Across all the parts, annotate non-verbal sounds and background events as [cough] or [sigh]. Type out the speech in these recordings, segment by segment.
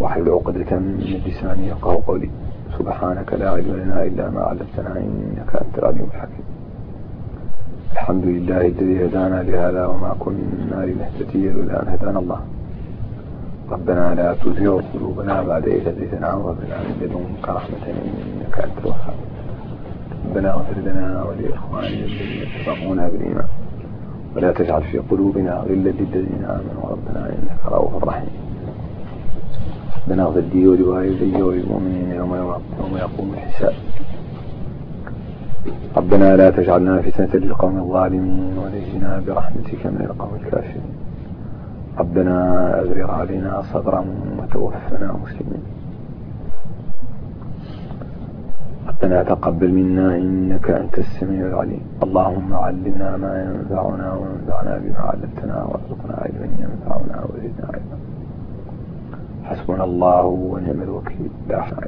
واحلل عقدة من لساني يفقهوا قولي. سبحانك لا علم لنا إلا ما علمتنا إنك أنت العليم الحكيم. الحمد لله الذي هدانا لهذا وما كنا لنهتدي لولا أن هدانا الله. ربنا لا تزغ قلوبنا بعد إذ هديتنا وهب لنا من لدنك رحمة إنك أنت الوهاب. ربنا اغفر لنا ولإخواننا الذين سبقونا بالإيمان. ولا تجعل في قلوبنا غلا للذين آمنوا. ربنا إنك رؤوف رحيم. ربنا اغفر لي ولوالدي وللمؤمنين يوم يوم يقوم الحساب. ربنا لا تجعلنا فتنة للقوم الظالمين ونجنا برحمتك من القوم الكافرين. ربنا أزرغ علينا صبرا وتوفنا مسلمين. ربنا تقبل منا إنك أنت السميع العليم. اللهم علمنا ما ينفعنا وانفعنا بما علمتنا وارزقنا علما ينفعنا وزدنا علما. حسبنا الله ونعم الوكيل. لا حول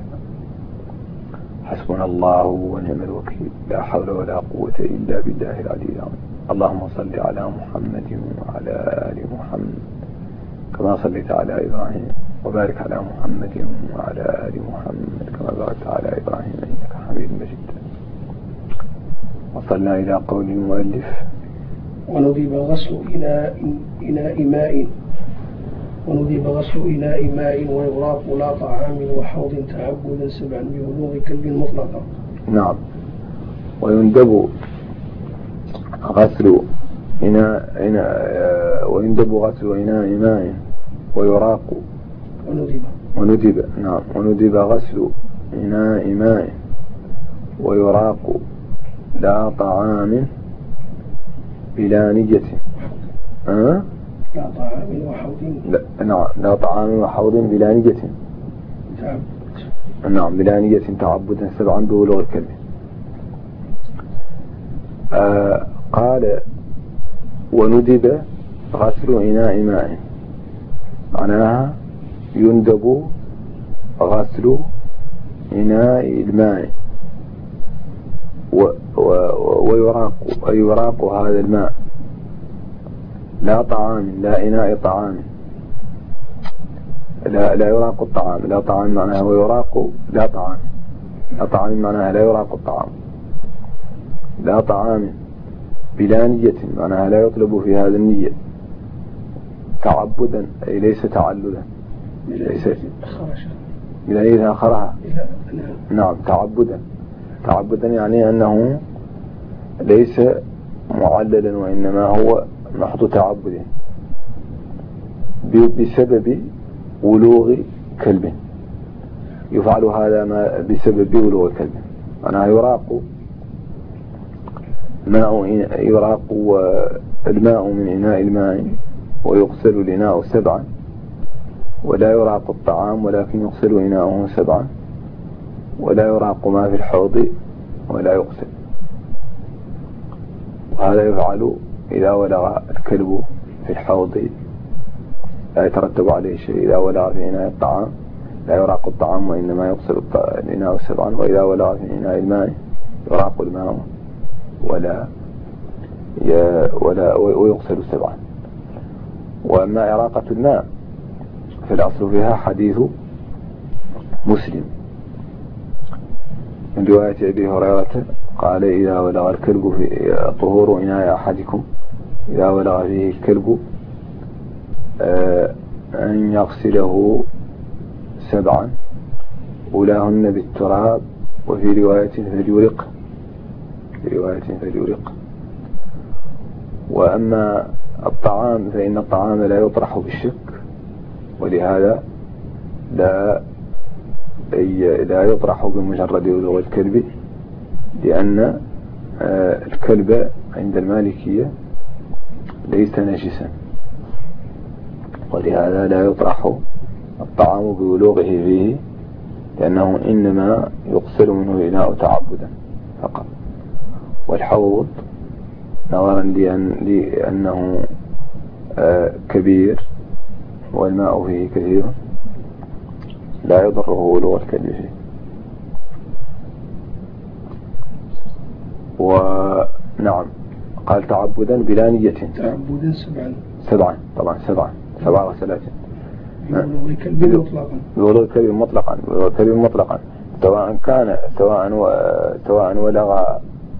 حسبنا الله ونعم الوكيل. لا حول ولا قوة إلا بالله العلي العظيم. اللهم صل على محمد وعلى آل محمد. كما صليت على إبراهيم وبارك على محمد وعلى آل محمد. كما باركت على إبراهيم إنك حميد مجيد. وصلنا إلى قول المؤلف. وندب غسل إناء إناء ماء وندب غسل إناء ماء وإغراق لا طعام وحوض تعبدا سبعا ببلوغ كلب مطلقا نعم. ويندب غسل إناء إناء ويندب غسل إناء ماء ويراق. وندب وندب نعم. وندب غسل إناء ماء ويراق لا طعام بلا نية. أه؟ لا طعام وحوض لا نعم لا طعام وحوض بلا نية. تعبد. نعم بلا نية تعبدا سبعا ببلوغ الكلب آه قال وندب غسل إناء ماء. معناها يندب غسل إناء الماء. ويراق ويراق هذا الماء. لا طعام لا إناء طعام. لا لا يراق الطعام. لا طعام معناها ويراق لا طعام. لا طعام معناها لا يراق الطعام. لا طعام بلا نية معناها لا يطلب في هذا النية. تعبدا أي ليس تعللا. ليس بلا نية آخرها. نعم تعبدا. تعبدا يعني أنه ليس معللا وإنما هو محض تعبد بسبب ولوغ كلب. يفعل هذا ما بسبب ولوغ كلب. معناها يراق الماء يراق الماء من إناء الماء ويغسل الإناء سبعا. ولا يراق الطعام ولكن يغسل إناؤه سبعا. ولا يراق ما في الحوض ولا يغسل. وهذا يفعل إذا ولغ الكلب في الحوض لا يترتب عليه شيء إذا ولغ في إناء الطعام لا يراق الطعام وإنما يغسل الإناء سبعا وإذا ولغ في إناء الماء يراق الماء ولا ولا ويغسل سبعا وأما إراقة الماء فالأصل فيها حديث مسلم. من رواية أبي هريرة قال إذا ولغ الكلب في طهور إناء أحدكم إذا ولغ فيه الكلب آه، أن يغسله سبعا أولاهن بالتراب وفي رواية فليرق في رواية فليرق. وأما الطعام فإن الطعام لا يطرح بالشك ولهذا لا لا يطرح بمجرد ولوغ الكلب لأن آه، الكلب عند المالكية ليس نجسا ولهذا لا يطرح الطعام بولوغه فيه لأنه إنما يغسل منه الإناء تعبدا فقط. والحوض نظرا لأن لأنه آه، كبير والماء فيه كثير لا يضره ولو الكلب فيه ونعم. قال تعبدا بلا نية. تعبدا سبعا. سبعا طبعا سبعا. سبع غسلات ببلوغ كلب مطلقا. ببلوغ كلب مطلقا ببلوغ كلب مطلقا. سواء كان سواء و... سواء ولغ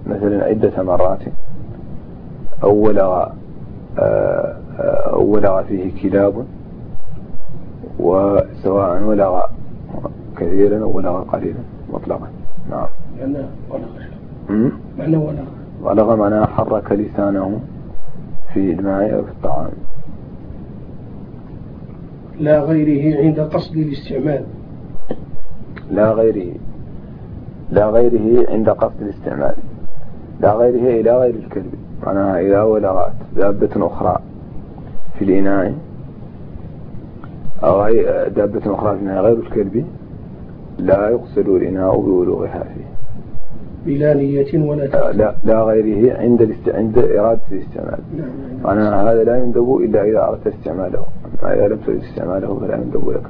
مثلا عدة مرات أو ولغ أو ولغ فيه كلاب وسواء ولغ كثيرا أو ولغ قليلا مطلقا. نعم. معناه ولغ. معناه ولغ. ولغ معناه حرك لسانه في الماء أو في الطعام. لا غيره عند قصد الاستعمال. لا غيره. لا غيره عند قصد الاستعمال. لا غيره إلى غير الكلب. معناها إذا ولغت دابة أخرى في الإناء. أو دابة أخرى في الإناء. غير الكلب. لا يغسل الإناء بولوغها فيه. بلا نية ولا لا, لا, لا غيره عند الاست... عند إرادة الاستعمال. نعم معناها هذا لا يندب إلا إذا أردت استعماله. أما إذا لم تريد استعماله فلا يندب لك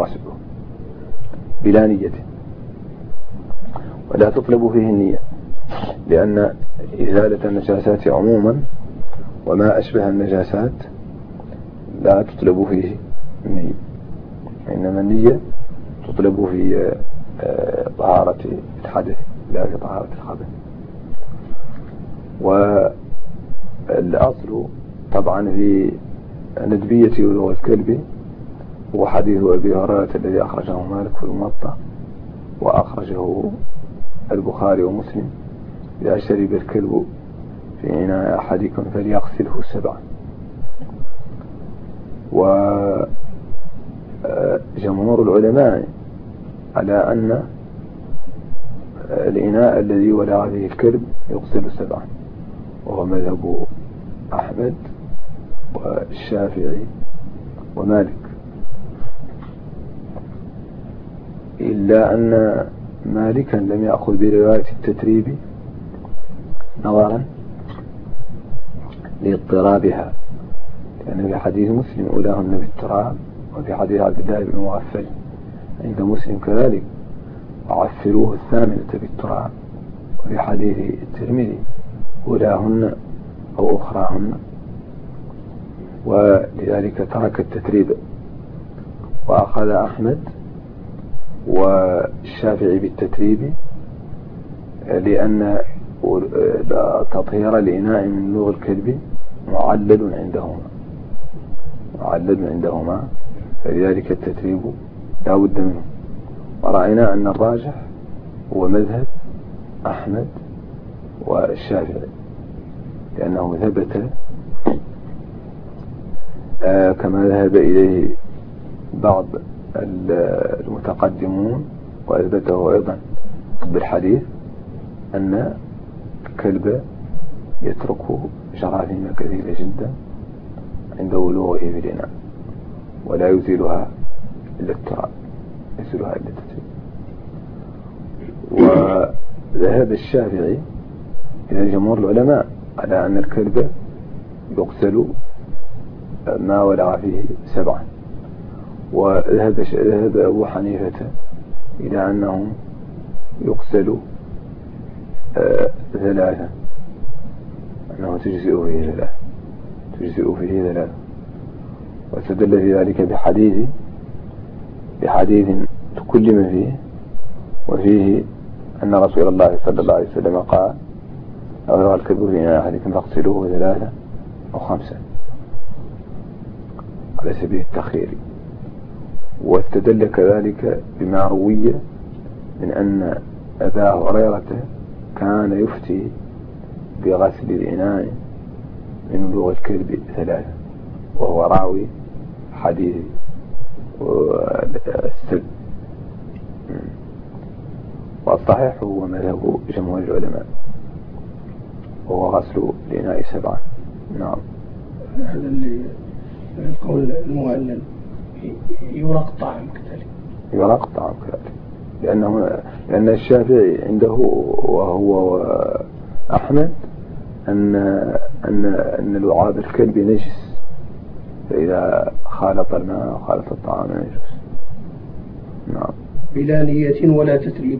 غسله بلا نية. ولا تطلب فيه النية لأن إزالة النجاسات عموما وما أشبه النجاسات لا تطلب فيه النية. إنما النية تطلب في آه، طهارة الحدث. لا في طهارة الخبث والأصل طبعا في ندبية ولو الكلب هو حديث أبي هريرة الذي أخرجه مالك في المطة وأخرجه البخاري ومسلم إذا شرب الكلب في إناء أحدكم فليغسله سبعا. وجمهور العلماء على أن الإناء الذي ولع به الكلب يغسل سبعا وهو مذهب أحمد والشافعي ومالك. إلا أن مالكا لم يأخذ برواية التتريب نظرا لاضطرابها لأن في حديث مسلم أولاهن بالتراب وفي حديث عبد الله بن مغفل عند مسلم كذلك. وعفروه الثامنة بالتراب وفي حديث الترمذي أولاهن أو أخراهن. ولذلك ترك التتريب. وأخذ أحمد والشافعي بالتتريب لأن تطهير الإناء من لغة الكلب معلل عندهما. معلل عندهما فلذلك التتريب لا بد منه. ورأينا أن الراجح هو مذهب أحمد والشافعي لأنه ثبت آه، كما ذهب إليه بعض المتقدمون وأثبته أيضا بالحديث أن الكلب يترك جراثيم كثيرة جدا عند ولوغه في الإناء ولا يزيلها إلا التراب. إلا التراب وذهب الشافعي إلى جمهور العلماء على أن الكلب يغسل ما ولع فيه سبعا. وذهب ذهب أبو حنيفة إلى أنه يغسل آه، ثلاثة. أنه تجزئ فيه ثلاثة. تجزئ فيه ثلاثة. واستدل في ذلك بحديث بحديث تكلم فيه وفيه أن رسول الله صلى الله عليه وسلم قال أو رأى الكلب في أحدكم فاغسلوه ثلاثة أو خمسة. على سبيل التخير واستدل كذلك بما روي من أن أبا هريرة كان يفتي بغسل الإناء من بلوغ الكلب ثلاثة وهو راوي حديث السب والصحيح هو مذهب جمهور العلماء. وهو غسل الإناء سبعة. نعم. هذا اللي القول المعلل يرق طعم كذلك. يرق طعم كذلك. لأنه لأن الشافعي عنده وهو أحمد أن أن أن لعاب الكلب نجس. فإذا خالط الماء وخالط الطعام نجس نعم. بلا نية ولا تتريب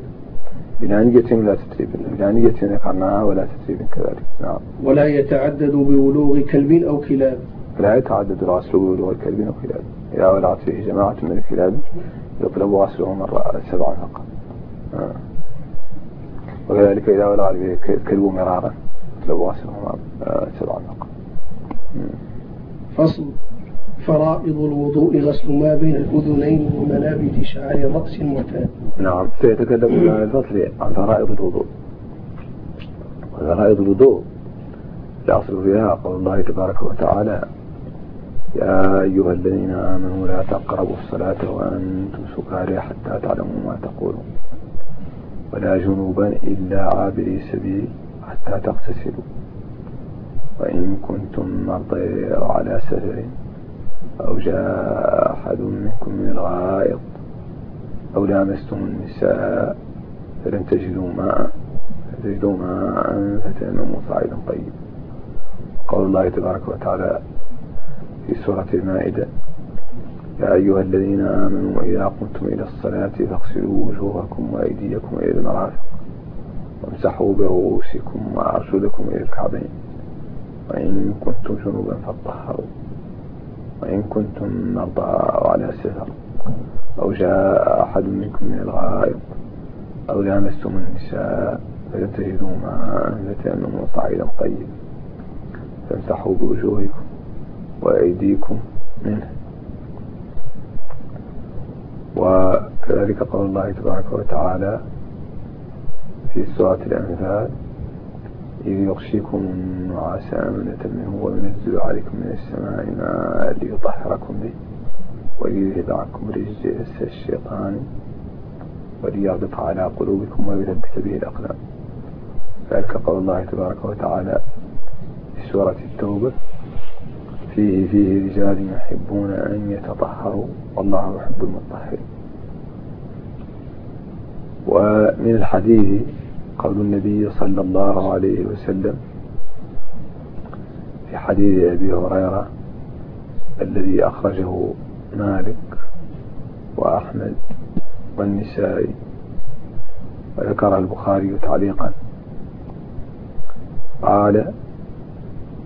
بلا نية ولا تتريب بلا نية ذكرناها ولا تتريب كذلك. نعم. ولا يتعدد بولوغ كلب أو كلاب. لا يتعدد الغسل بولوغ الكلب وكلاب إذا ولغت فيه جماعة من الكلاب يطلب غسله مرة سبعا فقط. آه. وكذلك إذا ولغ فيه الكلب مرارا يطلب غسله مرة سبعا فقط. فصل. فرائض الوضوء غسل ما بين الأذنين ومنابت شعر رأس معتاد نعم. سيتكلم عن الفصل عن فرائض الوضوء. فرائض الوضوء الأصل فيها قول الله تبارك وتعالى يا أيها الذين آمنوا لا تقربوا الصلاة وأنتم سكاري حتى تعلموا ما تقولون. ولا جنوبا إلا عابري سبيل حتى تغتسلوا. وإن كنتم مرضى على سفر أو جاء أحد منكم من الغائط أو لامستم النساء فلم تجدوا ماء فتجدوا ماء فتيمموا صعيدا طيب قول الله تبارك وتعالى في سورة المائدة يا أيها الذين آمنوا إذا قمتم إلى الصلاة فاغسلوا وجوهكم وأيديكم إلى المرافق وامسحوا برؤوسكم وأرجلكم إلى الكعبين وإن كنتم جنوبا فاطهروا. وإن كنتم مرضى أو على سفر أو جاء أحد منكم من الغائط أو لامستم النساء فلم تجدوا ماء فتيمموا صعيدا طيبا فامسحوا بوجوهكم وأيديكم منه. وكذلك قول الله تبارك وتعالى في سورة الأنفال إذ يغشيكم النعاس أمنة منه وينزل عليكم من السماء ماء ليطهركم به وليذهب عنكم رجس الشيطان وليربط على قلوبكم ويثبت به الأقلام ذلك قول الله تبارك وتعالى في سورة التوبة. فيه فيه رجال يحبون أن يتطهروا والله يحب المطهرين. ومن الحديث قول النبي صلى الله عليه وسلم في حديث أبي هريرة الذي أخرجه مالك وأحمد والنسائي وذكر البخاري تعليقا. قال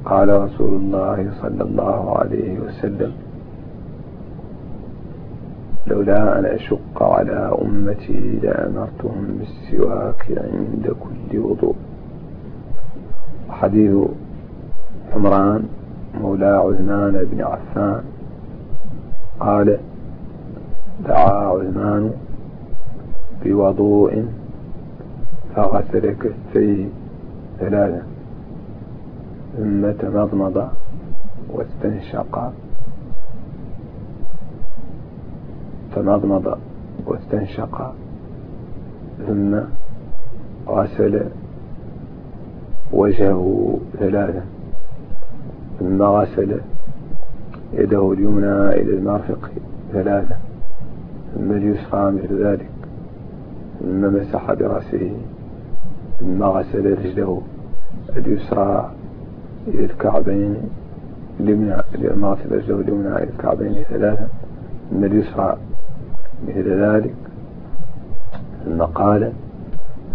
قال رسول الله صلى الله عليه وسلم لولا أن أشق على أمتي لأمرتهم بالسواك عند كل وضوء. حديث حمران مولى عثمان بن عفان. قال دعا عثمان بوضوء فغسل كفيه ثلاثا ثم تمضمض واستنشق. تمضمض واستنشق ثم غسل وجهه ثلاثا ثم غسل يده اليمنى إلى المرفق ثلاثا ثم اليسرى مثل ذلك. ثم مسح برأسه. ثم غسل رجله اليسرى إلى الكعبين اليمنى غسل رجله اليمنى إلى الكعبين ثلاثا ثم اليسرى مثل ذلك. ثم قال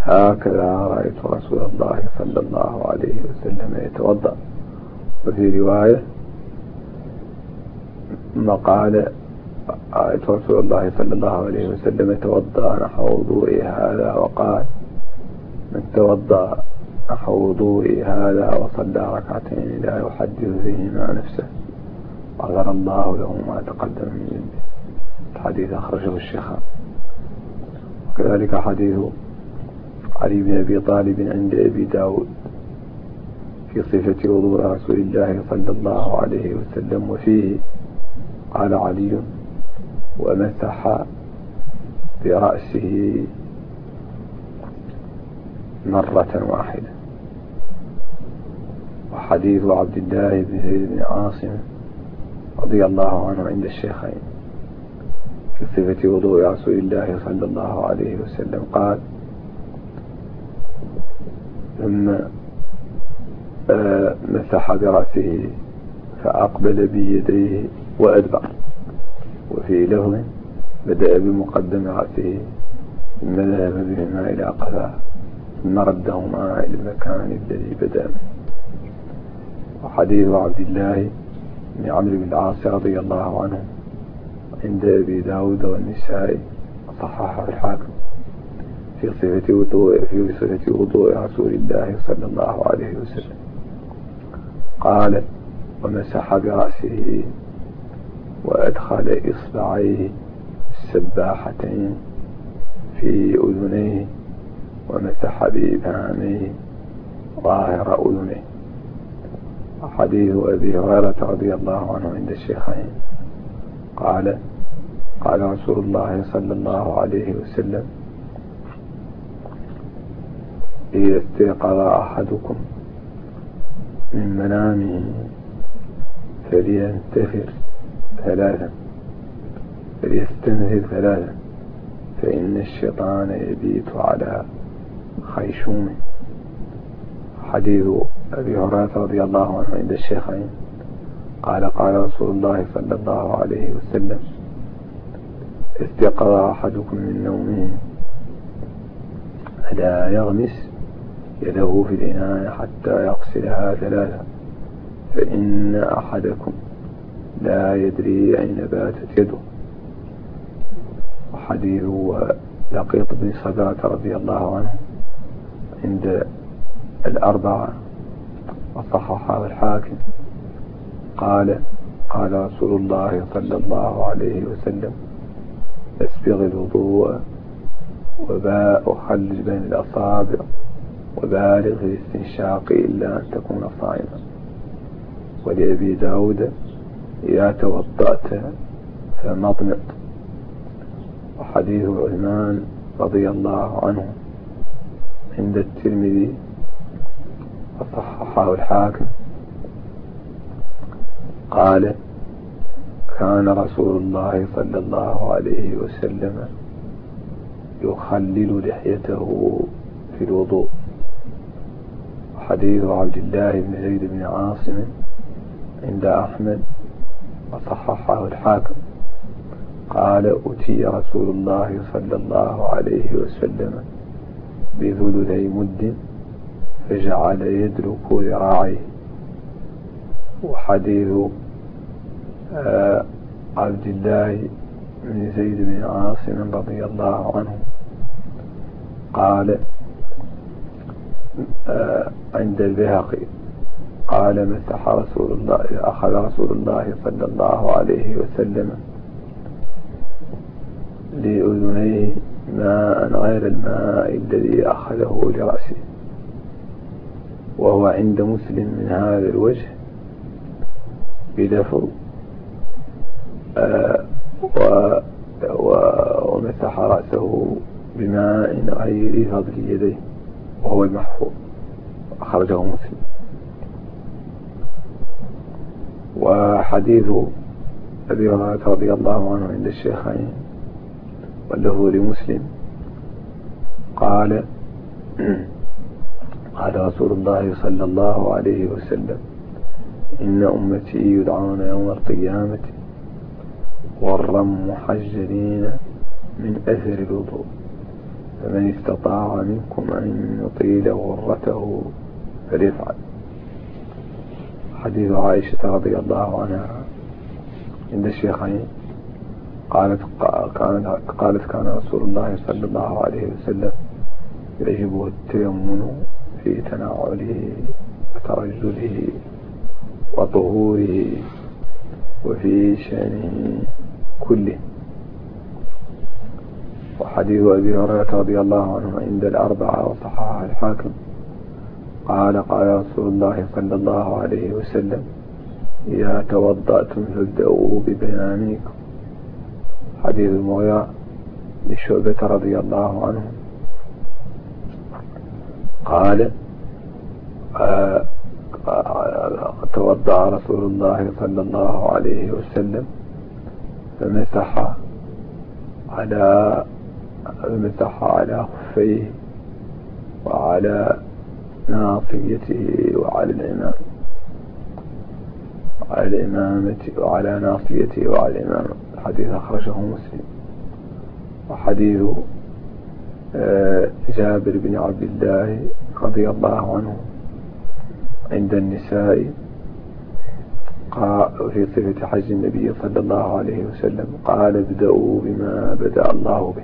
هكذا رأيت رسول الله صلى الله عليه وسلم يتوضأ. وفي رواية ثم قال رأيت رسول الله صلى الله عليه وسلم يتوضأ نحو وضوئي هذا وقال من توضأ نحو وضوئي هذا وصلى ركعتين لا يحدث فيهما نفسه. غفر الله له ما تقدم من ذنبه. الحديث أخرجه الشيخان وكذلك حديث علي بن أبي طالب عند أبي داود في صفة وضوء رسول الله صلى الله عليه وسلم وفيه قال علي ومسح برأسه مرة واحدة. وحديث عبد الله بن زيد بن عاصم رضي الله عنه عند الشيخين. في صفة وضوء رسول الله صلى الله عليه وسلم. قال ثم آه، مسح برأسه فأقبل بيديه وأدبر. وفي لفظ بدأ بمقدم رأسه ثم ذهب بهما إلى قفاه ثم ردهما إلى المكان الذي بدأ منه وحديث عبد الله بن عمرو بن العاص رضي الله عنه عند أبي داود والنسائي صححه الحاكم في صفة وضوء في صفة وضوء رسول الله صلى الله عليه وسلم. قال ومسح برأسه وأدخل إصبعيه السباحتين في أذنيه ومسح بإبهامه ظاهر أذنيه حديث أبي هريرة رضي الله عنه عند الشيخين. قال قال رسول الله صلى الله عليه وسلم إذا استيقظ أحدكم من منامه فلينتفر ثلاثا فليستنهر ثلاثا فإن الشيطان يبيت على خيشومه. حديث أبي هريرة رضي الله عنه عند الشيخين. قال قال رسول الله صلى الله عليه وسلم استيقظ أحدكم من نومه فلا يغمس يده في الإناء حتى يغسلها ثلاثا فإن أحدكم لا يدري أين باتت يده. وحديث لقيط بن صدرة رضي الله عنه عند الأربعة وصححه الحاكم. قال قال رسول الله صلى الله عليه وسلم أسبغ الوضوء وباء وخلج بين الأصابع وبالغ في الاستنشاق إلا أن تكون صائما. ولأبي داود إذا توضأت فمضمط وحديث عثمان رضي الله عنه عند الترمذي وصححه الحاكم. قال كان رسول الله صلى الله عليه وسلم يخلل لحيته في الوضوء. حديث عبد الله بن زيد بن عاصم عند أحمد وصححه الحاكم. قال أتي رسول الله صلى الله عليه وسلم بذلذي مد فجعل يدرك ذراعيه. وحديث آه، عبد الله بن زيد بن عاصم رضي الله عنه. قال آه، عند البهقي قال مسح رسول الله أخذ رسول الله صلى الله عليه وسلم لأذنيه ماء غير الماء الذي أخذه لرأسه وهو عند مسلم من هذا الوجه بلفظ آه ومسح رأسه بماء غير فضل يديه وهو المحفوظ. أخرجه مسلم. وحديث أبي هريرة رضي الله عنه عند الشيخين وله لمسلم. قال [clears throat] قال رسول الله صلى الله عليه وسلم إن أمتي يدعون يوم القيامة غرا محجلين من أثر الوضوء. فمن استطاع منكم أن يطيل غرته فليفعل. حديث عائشة رضي الله عنها. عند الشيخين قالت قالت كان رسول الله صلى الله عليه وسلم يعجبه التيمن في تناوله وترجله. وطهوره وفي شأنه كله. وحديث أبي هريرة رضي الله عنه عند الأربعة وصححه الحاكم. قال قال رسول الله صلى الله عليه وسلم إذا توضأتم فابدأوا ببيانكم. حديث المغيرة للشعبة رضي الله عنه. قال آه، توضأ رسول الله صلى الله عليه وسلم فمسح على فمسح على خفيه وعلى ناصيته وعلى الإمام. وعلى الإمامة وعلى ناصيته وعلى الإمامة الحديث أخرجه مسلم. وحديث آه، جابر بن عبد الله رضي الله عنه عند النساء. في صفة حج النبي صلى الله عليه وسلم. قال ابدأوا بما بدأ الله به.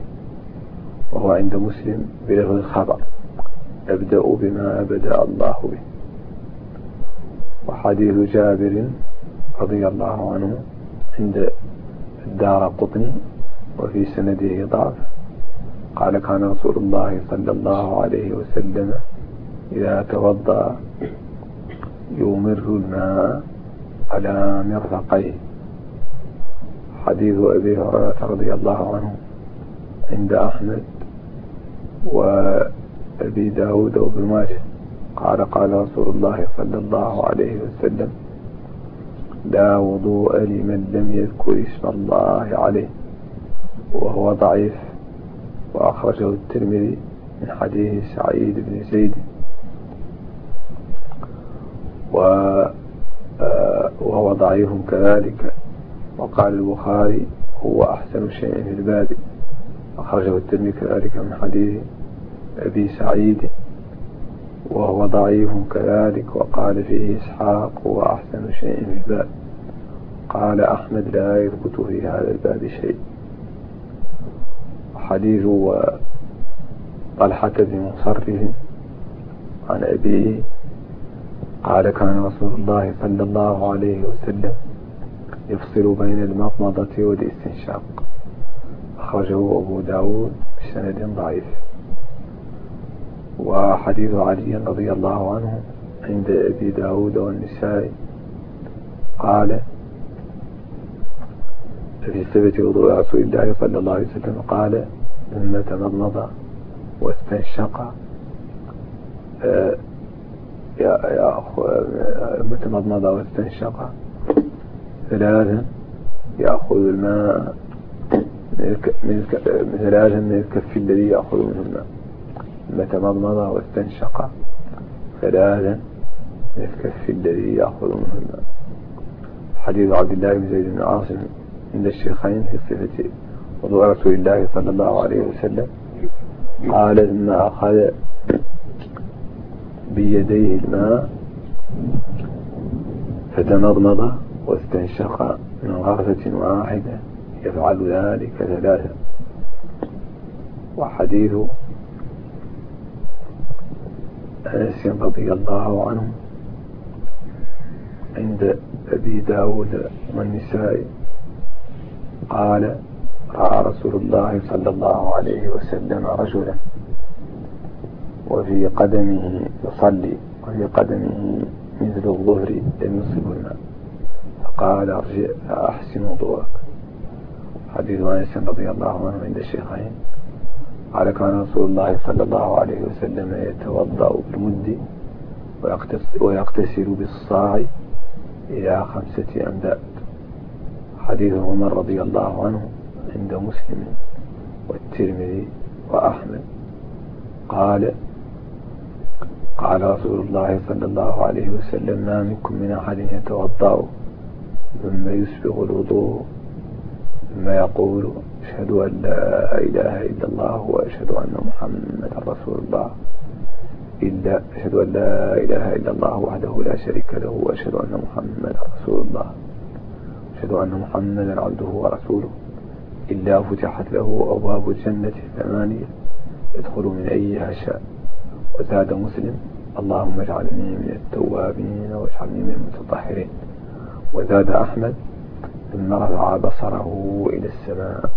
وهو عند مسلم بلفظ الخبر. ابدأوا بما بدأ الله به. وحديث جابر رضي الله عنه عند الدار قطني وفي سنده ضعف. قال كان رسول الله صلى الله عليه وسلم إذا توضأ يمر الماء على مرفقيه حديث أبي هريرة رضي الله عنه عند أحمد وأبي داود وابن ماجه. قال قال رسول الله صلى الله عليه وسلم لا وضوء لمن لم يذكر اسم الله عليه. وهو ضعيف. وأخرجه الترمذي من حديث سعيد بن زيد. آه، وهو ضعيف كذلك. وقال البخاري هو أحسن شيء في الباب. أخرجه الترمذي كذلك من حديث أبي سعيد. وهو ضعيف كذلك. وقال فيه إسحاق هو أحسن شيء في الباب. قال أحمد لا يثبت في هذا الباب شيء. حديث طلحة بن مصرف عن أبيه قال كان رسول الله صلى الله عليه وسلم يفصل بين المضمضة والاستنشاق. أخرجه أبو داود بسند ضعيف. وحديث علي رضي الله عنه عند أبي داود والنسائي. قال في ثبت وضوء رسول الله صلى الله عليه وسلم قال ثم تمضمض واستنشق. آه، متمضمض واستنشق ثلاثا يأخذ الماء من ثلاثا من الكف الذي يأخذ منه الماء. متمضمض واستنشق ثلاثا من الكف الذي يأخذ منه الماء. حديث عبد الله بن زيد بن عاصم عند الشيخين في صفة وضوء رسول الله صلى الله عليه وسلم. قال ثم أخذ بيديه الماء فتمضمض واستنشق من غرفة واحدة يفعل ذلك ثلاثة. وحديث أنس رضي الله عنه عند أبي داود والنساء قال رأى رسول الله صلى الله عليه وسلم رجلا وفي قدمه يصلي وفي قدمه مثل الظهر لم الماء فقال أرجع فأحسن وضوءك حديث أنس رضي الله عنه عند الشيخين. قال كان رسول الله صلى الله عليه وسلم يتوضأ بالمد ويغتسل بالصاع إلى خمسة أمداد. حديث عمر رضي الله عنه عند مسلم والترمذي وأحمد. قال قال رسول الله صلى الله عليه وسلم ما منكم من أحد يتوضأ ثم يسبغ الوضوء ثم يقول أشهد أن لا إله إلا الله وأشهد أن محمدا رسول الله إلا أشهد أن لا إله إلا الله وحده لا شريك له وأشهد أن محمدا رسول الله أشهد أن محمدا عبده ورسوله إلا فتحت له أبواب الجنة الثمانية يدخل من أيها شاء وزاد مسلم. اللهم اجعلني من التوابين واجعلني من المتطهرين. وزاد أحمد ثم رفع بصره إلى السماء.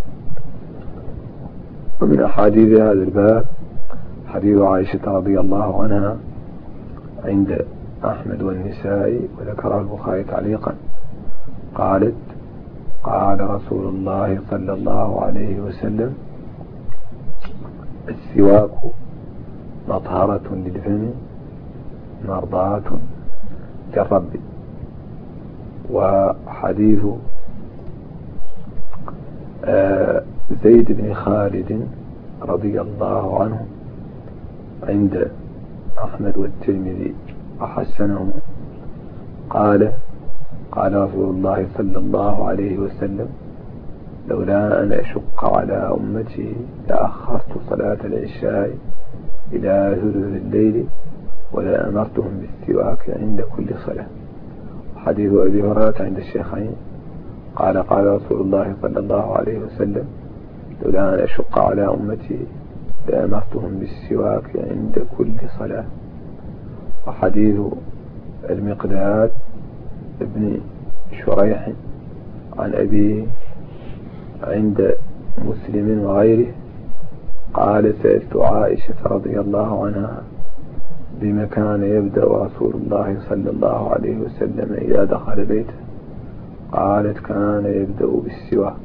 ومن أحاديث هذا الباب حديث عائشة رضي الله عنها عند أحمد والنسائي وذكره البخاري تعليقا. قالت قال رسول الله صلى الله عليه وسلم السواك مطهرة للفم مرضاة للرب. وحديث آه، زيد بن خالد رضي الله عنه عند أحمد والترمذي وحسنه قال قال رسول الله صلى الله عليه وسلم لولا أن أشق على أمتي لأخرت صلاة العشاء إلى ثلث الليل ولا أمرتهم بالسواك عند كل صلاة. حديث أبي هريرة عند الشيخين. قال قال رسول الله صلى الله عليه وسلم لولا أن أشق على أمتي لأمرتهم بالسواك عند كل صلاة. وحديث المقداد ابن شريح عن أبيه عند مسلم وغيره. قال سألت عائشة رضي الله عنها بما كان يبدأ رسول الله صلى الله عليه وسلم إذا دخل بيته؟ قالت كان يبدأ بالسواك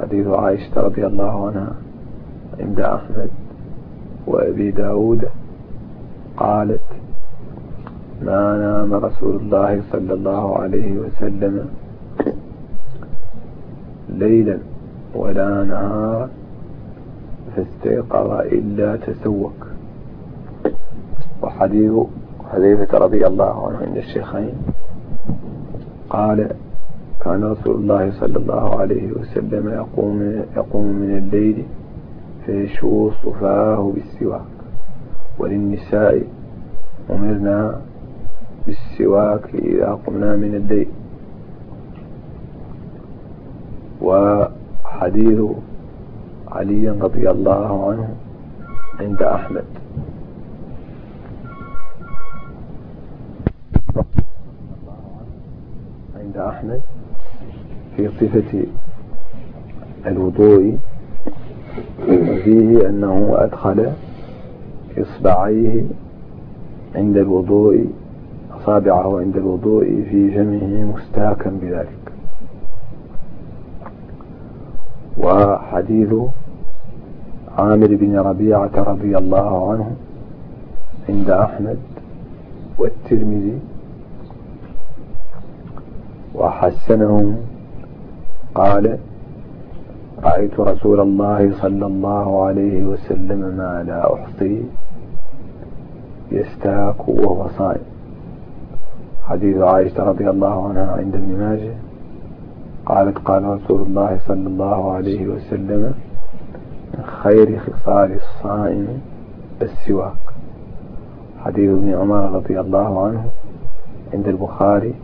حديث عائشة رضي الله عنها عند أحمد وأبي داود قالت ما نام رسول الله صلى الله عليه وسلم ليلا ولا نهارا فاستيقظ إلا تسوك وحديث حذيفة رضي الله عنه عند الشيخين قال كان رسول الله صلى الله عليه وسلم يقوم, يقوم من الليل فيشوص فاه بالسواك. وللنساء أمرنا بالسواك إذا قمنا من الليل. وحديث علي رضي الله عنه عند أحمد. عند أحمد في صفة الوضوء وفيه أنه أدخل إصبعيه عند الوضوء أصابعه عند الوضوء في جمعه مستاكا بذلك. وحديث عامر بن ربيعة رضي الله عنه عند أحمد والترمذي وحسنه قال رأيت رسول الله صلى الله عليه وسلم ما لا أحصي يستاك وهو صائم. حديث عائشة رضي الله عنها عند ابن ماجه قالت قال رسول الله صلى الله عليه وسلم خير خصال الصائم السواك حديث ابن عمر رضي الله عنه عند البخاري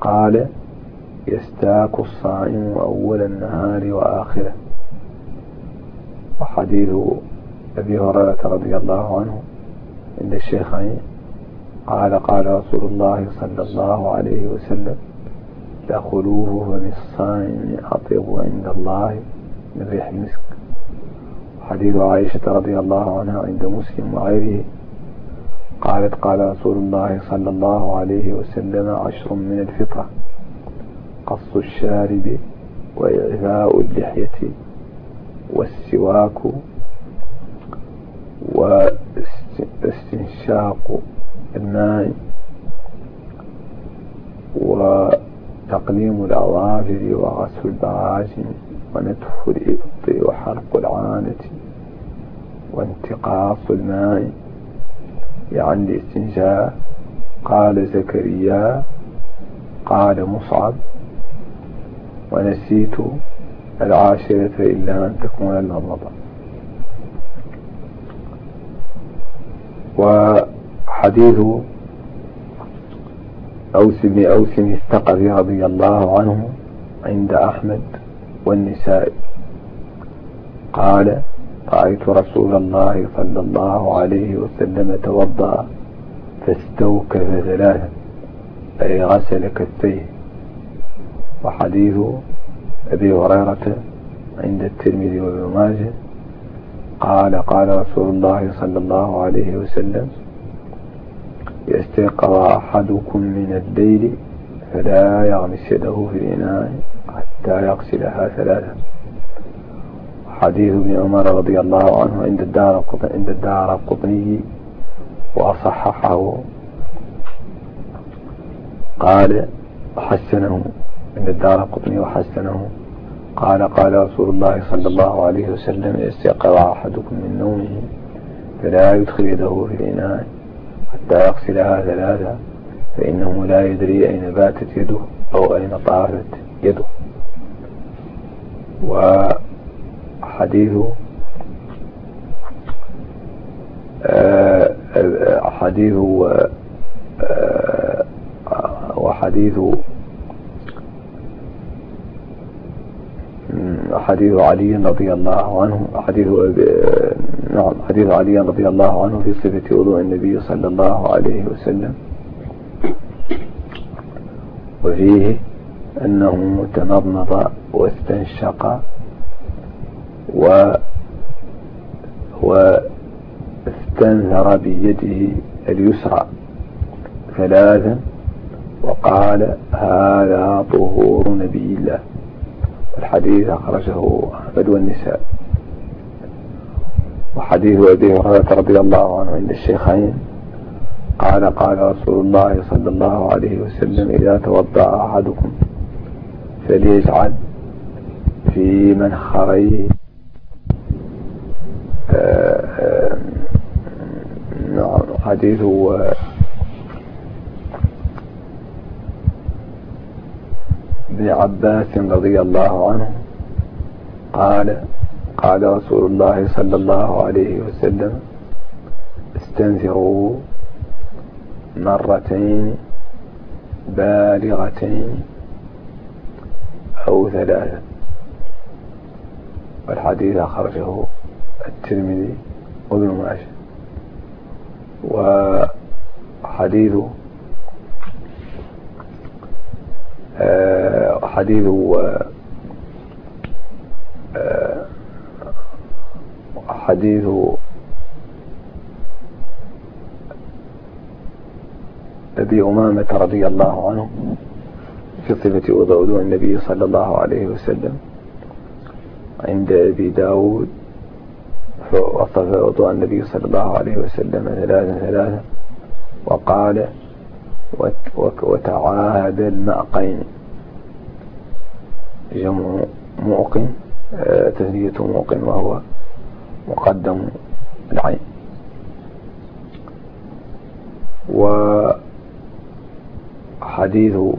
قال يستاك الصائم أول النهار وآخره. وحديث أبي هريرة رضي الله عنه عند الشيخين قال قال رسول الله صلى الله عليه وسلم لخلوه فم الصائم أطيب عند الله من ريح المسك. حديث عائشة رضي الله عنها عند مسلم وغيره. قالت قال رسول الله صلى الله عليه وسلم عشر من الفطرة. قص الشارب وإعفاء اللحية والسواك واستنشاق الماء وتقليم الأظافر وغسل البراجم. ونتف الإبط وحرق العانة وانتقاص الماء. يعني الاستنجاء قال زكريا قال مصعب ونسيت العاشرة إلا أن تكون المضمضة وحديث أوس بن أوس الثقفي رضي الله عنه عند أحمد. والنساء. قال رأيت رسول الله صلى الله عليه وسلم توضأ فاستوكف ثلاثا أي غسل كفيه. وحديث أبي هريرة عند الترمذي وابن ماجه قال قال رسول الله صلى الله عليه وسلم يستيقظ أحدكم من الليل فلا يغمس يده في الإناء. حتى يغسلها ثلاثا حديث ابن عمر رضي الله عنه عند الدار عند الدار القطني وصححه. قال حسنه عند الدار القطني وحسنه. قال قال رسول الله صلى الله عليه وسلم يستيقظ أحدكم من نومه فلا يدخل يده في الإناء حتى يغسلها ثلاثة فإنه لا يدري أين باتت يده أو أين طافت يده. وحديث حديث حديث حديث علي رضي الله عنه حديث نعم حديث علي رضي الله عنه في صفة وضوء النبي صلى الله عليه وسلم. وفيه أنه تمضمض واستنشق و واستنثر بيده اليسرى ثلاثا وقال هذا طهور نبي الله. الحديث أخرجه أحمد والنساء وحديث أبي هريرة رضي الله عنه عند الشيخين. قال قال رسول الله صلى الله عليه وسلم إذا توضأ أحدكم فليجعل في منخريه آه، آه، نعم حديث ابن عباس رضي الله عنه قال قال رسول الله صلى الله عليه وسلم استنثروا مرتين بالغتين. أو ثلاثة. والحديث أخرجه الترمذي وابن ماجه. وحديث آه، حديث آه، حديث أبي أمامة رضي الله عنه. في صفة وضوء النبي صلى الله عليه وسلم عند أبي داود فوصف وضوء النبي صلى الله عليه وسلم ثلاثا ثلاثا وقال وتعاهد المعقين جمع موقن آه، تثنية موقن وهو مقدم العين وحديث آه،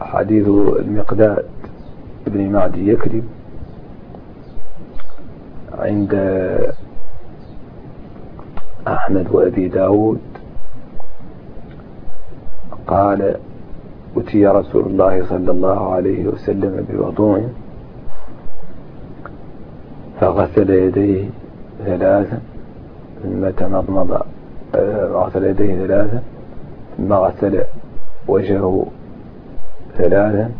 حديث المقداد ابن معدي يكذب عند أحمد وأبي داود. قال أتي رسول الله صلى الله عليه وسلم بوضوء فغسل يديه ثلاثا ثم تمضمض آه، غسل يديه ثلاثا ثم غسل وجهه ثلاثا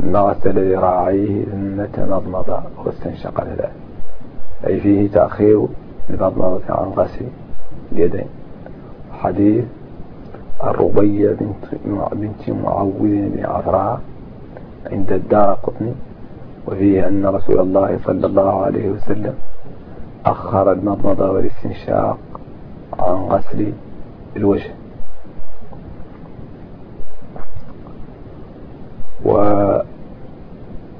ثم غسل ذراعيه ثم تمضمض واستنشق ثلاثا أي فيه تأخير المضمضة عن غسل اليدين. حديث الربية بنت, بنت معوذ بن عفراء عند الدار قطني وفيه أن رسول الله صلى الله عليه وسلم أخر المضمضة والاستنشاق عن غسل الوجه.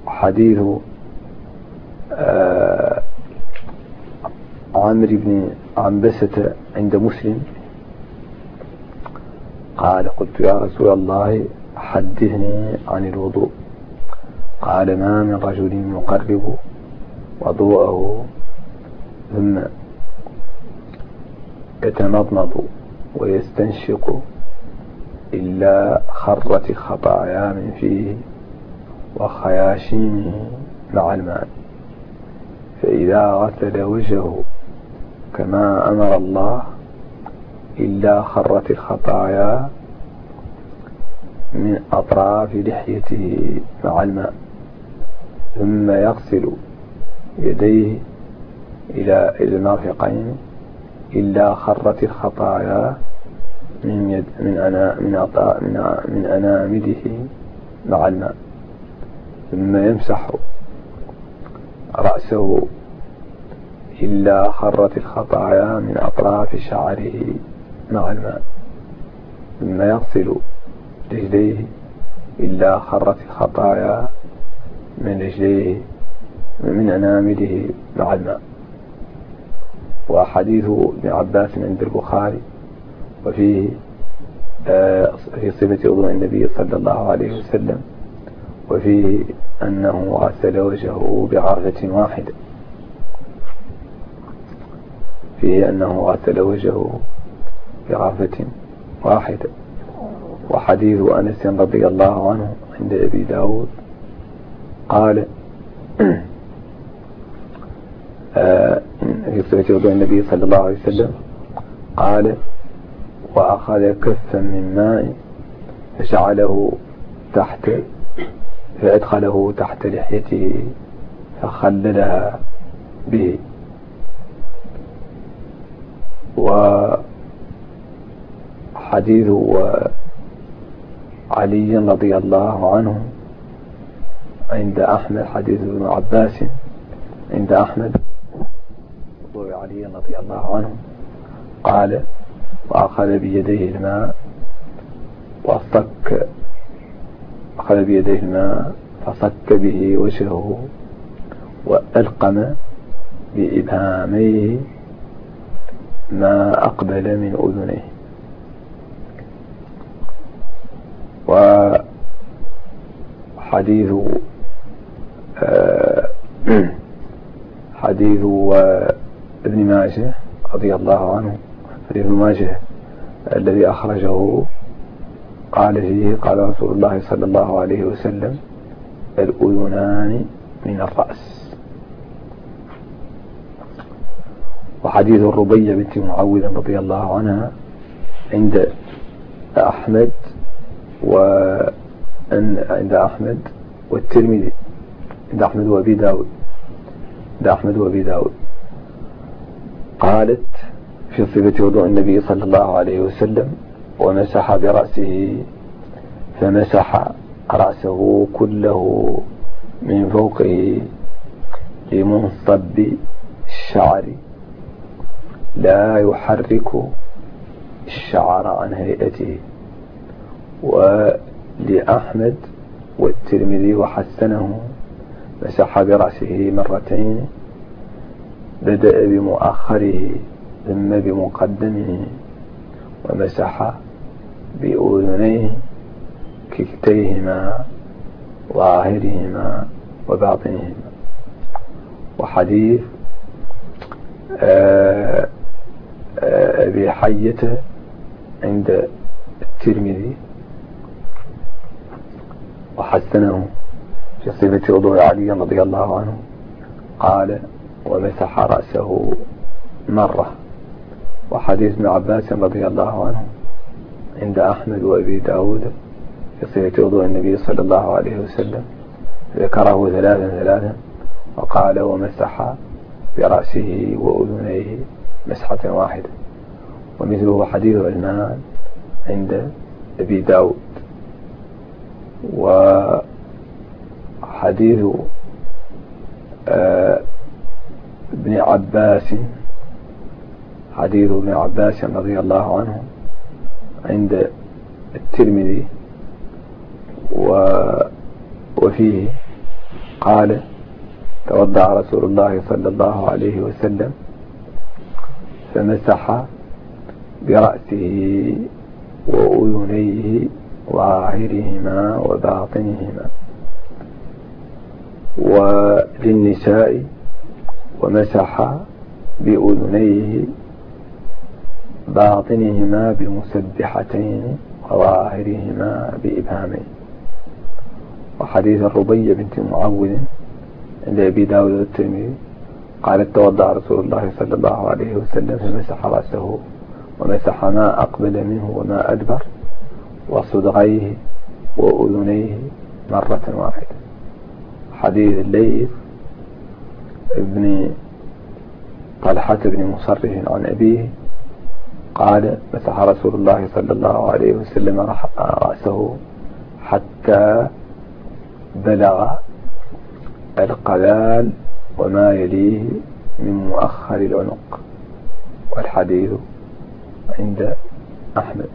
وحديث آه عامر بن عنبسة عند مسلم. قال قلت يا رسول الله حدثني عن الوضوء. قال ما من رجل يقرب وضوءه ثم يتمضمض ويستنشق إلا خرت خطايا من فيه وخياشيمه مع الماء فإذا غسل وجهه كما أمر الله إلا خرت الخطايا من أطراف لحيته مع الماء ثم يغسل يديه إلى المرفقين إلا خرت الخطايا من يد من أنا من أطا من, من أنامله مع الماء ثم يمسح رأسه إلا خرت الخطايا من أطراف شعره مع الماء. ثم يغسل رجليه إلا خرت الخطايا من رجليه من أنامله مع الماء. وحديث ابن عباس عند البخاري وفيه آه، في صفة وضوء النبي صلى الله عليه وسلم وفيه أنه غسل وجهه بعرفة واحدة. فيه أنه غسل وجهه بغرفة واحدة. وحديث أنس رضي الله عنه عند أبي داود قال آه، في صفة وضوء النبي صلى الله عليه وسلم قال وأخذ كفا من ماء فجعله تحت فأدخله تحت لحيته فخللها به. وحديث علي رضي الله عنه عند أحمد حديث ابن عباس عند أحمد علي رضي الله عنه قال وأخذ بيديه الماء وصك أخذ بيديه الماء فصك به وجهه وألقم بإبهاميه ما أقبل من أذنيه. وحديث آه، [clears throat] حديث ابن ماجه رضي الله عنه حديث ماجه الذي أخرجه قال فيه قال رسول الله صلى الله عليه وسلم الأذنان من الرأس. وحديث الربيع بنت معوذ رضي الله عنها عند أحمد وأن عند أحمد والترمذي عند أحمد وأبي داود عند أحمد وأبي داود. قالت في صفة وضوء النبي صلى الله عليه وسلم ومسح برأسه فمسح رأسه كله من فوقه لمنصب الشعر. لا يحرك الشعر عن هيئته. ولأحمد والترمذي وحسنه مسح برأسه مرتين بدأ بمؤخره. ثم بمقدمه ومسح بأذنيه كلتيهما ظاهرهما وباطنهما. وحديث آه، آه، أبي حية عند الترمذي. وحسنه في صفة وضوء علي رضي الله عنه قال ومسح رأسه مرة. وحديث ابن عباس رضي الله عنه عند أحمد وأبي داود في صفة وضوء النبي صلى الله عليه وسلم ذكره ثلاثا ثلاثا وقال ومسح برأسه وأذنيه مسحة واحدة ومثله حديث علمان عند أبي داود. وحديث آه، ابن عباس حديث ابن عباس رضي الله عنه عند الترمذي و وفيه قال توضع رسول الله صلى الله عليه وسلم فمسح برأسه وأذنيه ظاهرهما وباطنهما وللنساء ومسح بأذنيه باطنهما بمسبحتين وظاهرهما بإبهامين. وحديث الربيع بنت معوذ عند أبي داود الترمذي قالت توضع رسول الله صلى الله عليه وسلم فمسح رأسه ومسح ما أقبل منه وما أدبر وصدغيه وأذنيه مرة واحدة. حديث الليث ابن طلحة بن مصرف عن أبيه قال مسح رسول الله صلى الله عليه وسلم رأسه حتى بلغ القلال وما يليه من مؤخر العنق والحديث عند أحمد.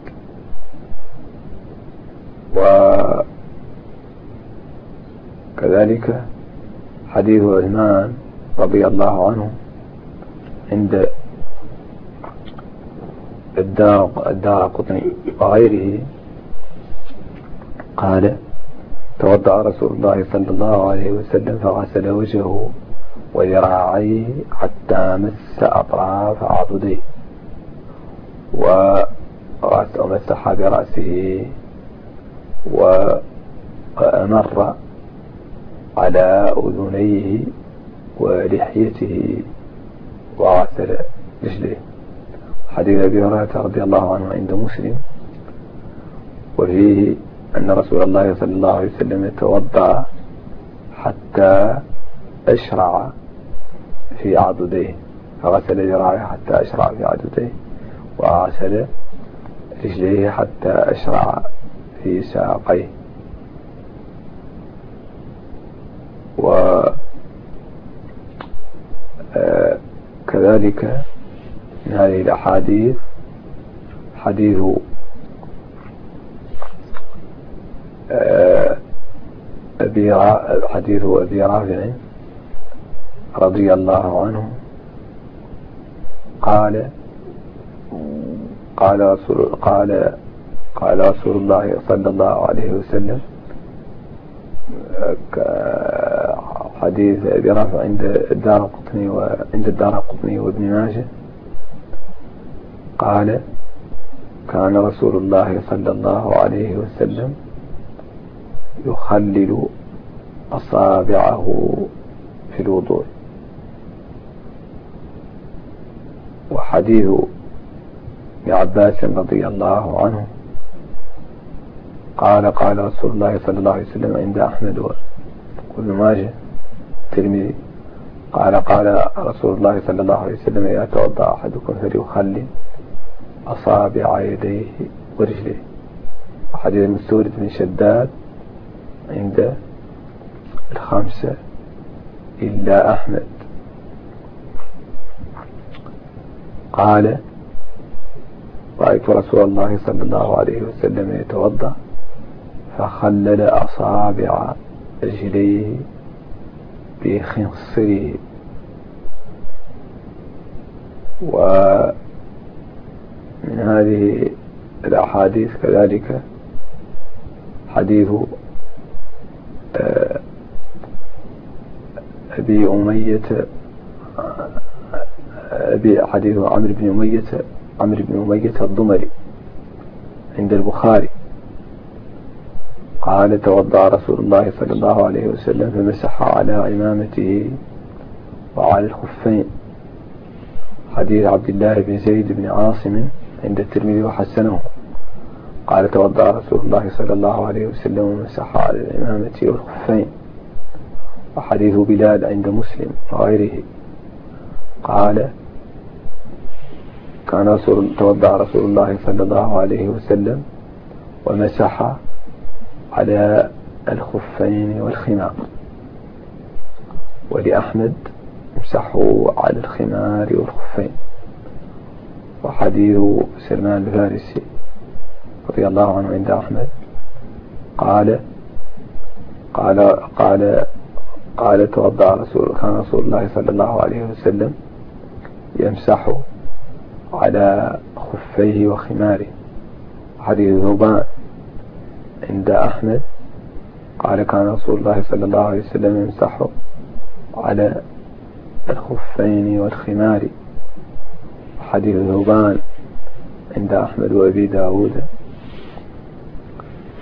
وكذلك حديث عثمان رضي الله عنه عند الدار الدار قطني وغيره. قال توضأ رسول الله صلى الله عليه وسلم فغسل وجهه وذراعيه حتى مس أطراف عضديه ومسح برأسه وأمر على أذنيه ولحيته وغسل رجليه. حديث أبي هريرة رضي الله عنه عند مسلم وفيه أن رسول الله صلى الله عليه وسلم توضأ حتى أشرع في عضديه فغسل ذراعه حتى أشرع في عضديه وغسل رجليه حتى أشرع في ساقيه. و آه، من هذه الأحاديث. حديث آه، أبي حديث أبي رافع رضي الله عنه. قال قال رسول قال قال رسول الله صلى الله عليه وسلم حديث أبي رافع عند الدار القطني وعند الدار القطني وابن ماجه. قال كان رسول الله صلى الله عليه وسلم يخلل أصابعه في الوضوء. وحديث ابن عباس رضي الله عنه قال قال رسول الله صلى الله عليه وسلم عند أحمد وابن ماجه الترمذي قال قال رسول الله صلى الله عليه وسلم إذا توضأ أحدكم فليخلي أصابع يديه ورجليه. حديث مستورد بن شداد عند الخمسة إلا أحمد. قال رأيت رسول الله صلى الله عليه وسلم يتوضأ فخلل أصابع رجليه بخنصره. ومن هذه الأحاديث كذلك. حديث آه، أبي أمية أبي حديث عمرو بن أمية عمرو بن أمية الضمري عند البخاري. قال توضأ رسول الله صلى الله عليه وسلم فمسح على عمامته وعلى الخفين. حديث عبد الله بن زيد بن عاصم عند الترمذي وحسنه. قال توضأ رسول الله صلى الله عليه وسلم ومسح على العمامة والخفين. وحديث بلال عند مسلم وغيره. قال كان رسول توضأ رسول الله صلى الله عليه وسلم ومسح على الخفين والخمار. ولأحمد امسحوا على الخمار والخفين. وحديث سلمان الفارسي رضي الله عنه عند أحمد. قال قال قال قال توضأ رسول كان رسول الله صلى الله عليه وسلم يمسح على خفيه وخماره. حديث ذوبان عند أحمد. قال كان رسول الله صلى الله عليه وسلم يمسح على الخفين والخمار. حديث ذوبان عند أحمد وأبي داود.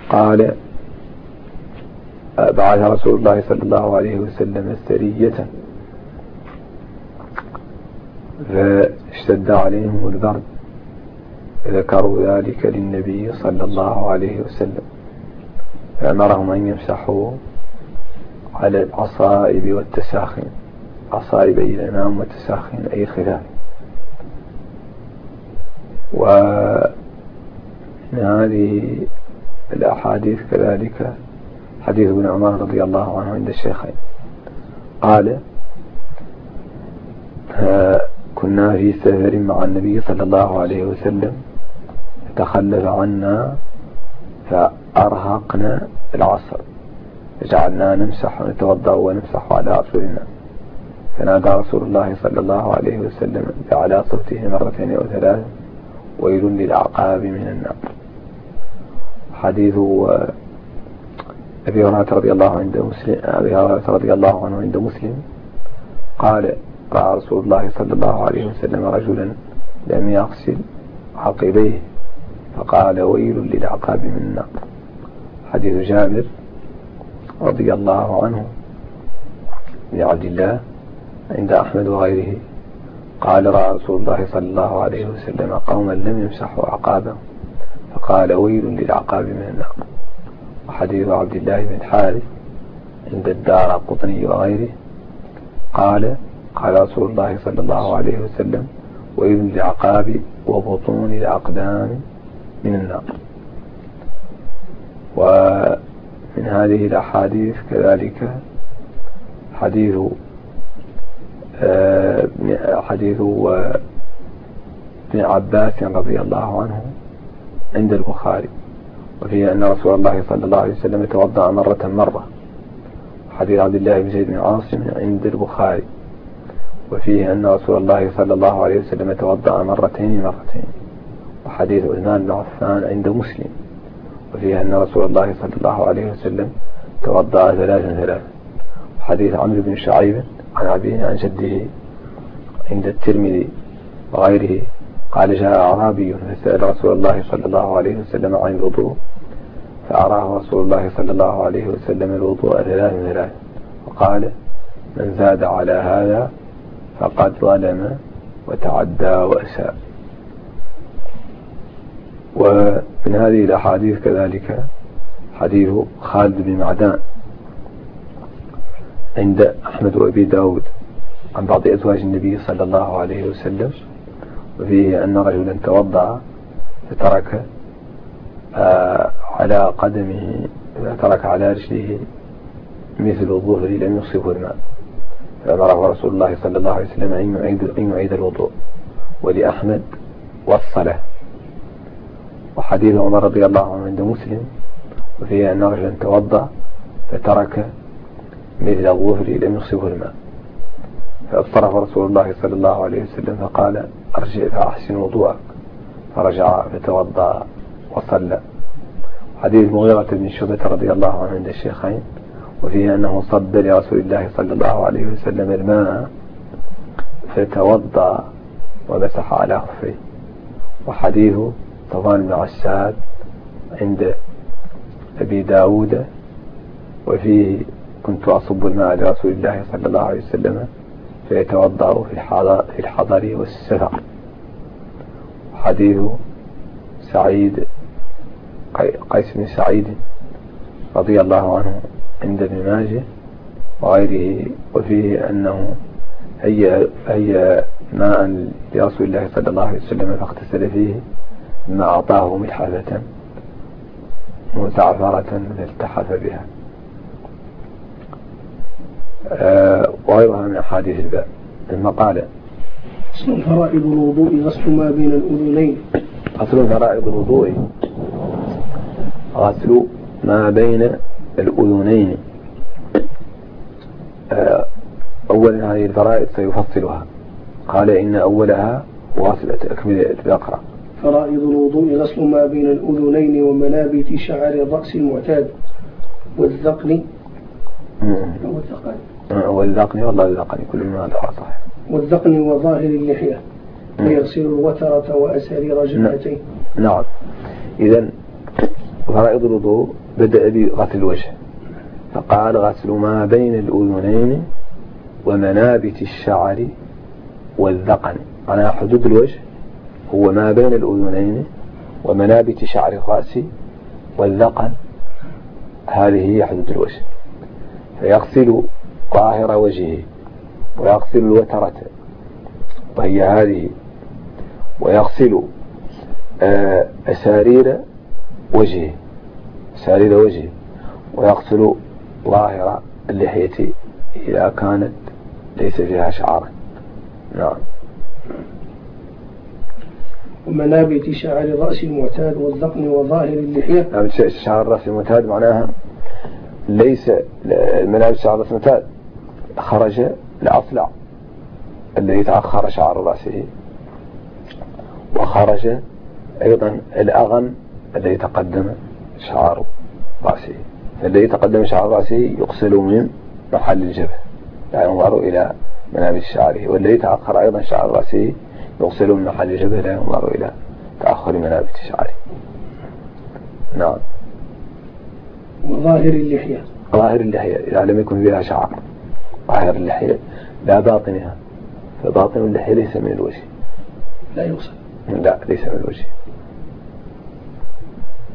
قال بعث رسول الله صلى الله عليه وسلم سرية فاشتد عليهم البرد ذكروا ذلك للنبي صلى الله عليه وسلم فأمرهم أن يمسحوا على العصائب والتساخين عصائب أي الأمام والتساخين أي الخلاف ومن هذه الأحاديث كذلك. حديث ابن عمر رضي الله عنه عند الشيخين قال كنا في سفر مع النبي صلى الله عليه وسلم تخلف عنا فأرهقنا العصر. فجعلنا نمسح ونتوضأ ونمسح على رسولنا فنادى رسول الله صلى الله عليه وسلم على صوته مرتين أو ثلاث ويل للأعقاب من النار. حديث أبي هريرة رضي الله عند مسلم أبي هريرة رضي الله عنه عند مسلم قال رأى رسول الله صلى الله عليه وسلم رجلا لم يغسل عقبيه فقال ويل للعقاب من النار. حديث جابر رضي الله عنه بن عبد الله عند أحمد وغيره. قال رأى رسول الله صلى الله عليه وسلم قوما لم يمسحوا عقابهم. فقال ويل للعقاب من النار. وحديث عبد الله بن حارث عند الدار قطني وغيره. قال قال رسول الله صلى الله عليه وسلم ويل للعقاب وبطون الأقدام من النار. ومن هذه الأحاديث كذلك حديث حديث ابن عباس رضي الله عنه عند البخاري وفيه أن رسول الله صلى الله عليه وسلم توضأ مرة مرة. حديث عبد الله بن زيد بن عاصم عند البخاري وفيه أن رسول الله صلى الله عليه وسلم توضأ مرتين مرتين. وحديث عثمان بن عفان عند مسلم وفيه أن رسول الله صلى الله عليه وسلم توضأ ثلاثا ثلاثا. وحديث عمرو بن شعيب عن أبيه عن جده عند الترمذي وغيره. قال جاء أعرابي فسأل رسول الله صلى الله عليه وسلم عن الوضوء فأراه رسول الله صلى الله عليه وسلم الوضوء ثلاث ثلاث وقال من زاد على هذا فقد ظلم وتعدى وأساء. ومن هذه الأحاديث كذلك حديث خالد بن معدان. عند أحمد وأبي داود عن بعض أزواج النبي صلى الله عليه وسلم وفيه أن رجلا توضأ فترك آه، على قدمه ترك على رجله مثل الظهر لم يصفه الماء. فأمره رسول الله صلى الله عليه وسلم أن يعيد, أن يعيد الوضوء ولأحمد والصلاة وحديث عمر رضي الله عنه عند مسلم وفيه أن رجلا توضأ فترك مثل الظهر لم يصفه الماء. فاضطرف رسول الله صلى الله عليه وسلم فقال أرجع فأحسن وضوءك. فرجع فتوضأ وصلى. حديث مغيرة بن شعبة رضي الله عنه عند الشيخين وفيه أنه صب لرسول الله صلى الله عليه وسلم الماء فتوضأ ومسح على خفيه. وحديث طبعا بن عساد عند أبي داود وفيه كنت أصب الماء لرسول الله صلى الله عليه وسلم فيتوضأ في الحضر, في الحضر والسفر. حديث سعيد قيس بن سعيد رضي الله عنه عند ابن ماجه وغيره وفيه أنه هيا هيا ماء لرسول الله صلى الله عليه وسلم فاغتسل فيه ثم أعطاه ملحفة مزعفرة فالتحف بها. وغيرها من أحاديث الباب ثم قال أصل فرائض الوضوء غسل ما بين الأذنين؟ أصل فرائض الوضوء. غسل ما بين الأذنين. آه، أولا هذه الفرائض سيفصلها. قال إن أولها واصلة أكمل الأقرأ فرائض الوضوء غسل ما بين الأذنين ومنابت شعر الرأس المعتاد والذقن. والذقن والله الذقن كل ما هذا صحيح والذقن وظاهر اللحية ويغسل الوترة وأسارير جبهتين نعم. إذا فرائض الوضوء بدأ بغسل الوجه فقال غسل ما بين الأذنين ومنابت الشعر والذقن. على حدود الوجه هو ما بين الأذنين ومنابت شعر الرأس والذقن. هذه هي حدود الوجه. فيغسل ظاهر وجهه ويغسل الوترة. وهي هذه. ويغسل آه، أسارير وجهه. أسارير وجهه. ويغسل ظاهر اللحية إذا كانت ليس فيها شعرا نعم. ومنابت شعر الرأس المعتاد والذقن وظاهر اللحية. نعم شعر الرأس المعتاد معناها ليس منابت شعر الرأس المعتاد. خرج الأصلع الذي تأخر شعر رأسه. وخرج أيضا الأغن الذي تقدم شعر رأسه. فالذي تقدم شعر رأسه يغسل من محل الجبهة لا ينظر إلى منابت شعره. والذي تأخر أيضا شعر رأسه يغسل من محل الجبهة لا ينظر إلى تأخر منابت شعره. نعم. وظاهر اللحية. ظاهر اللحية إذا لم يكن فيها شعر. ظاهر اللحية لا باطنها فباطن اللحية ليس من الوجه. لا يغسل لا ليس من الوجه.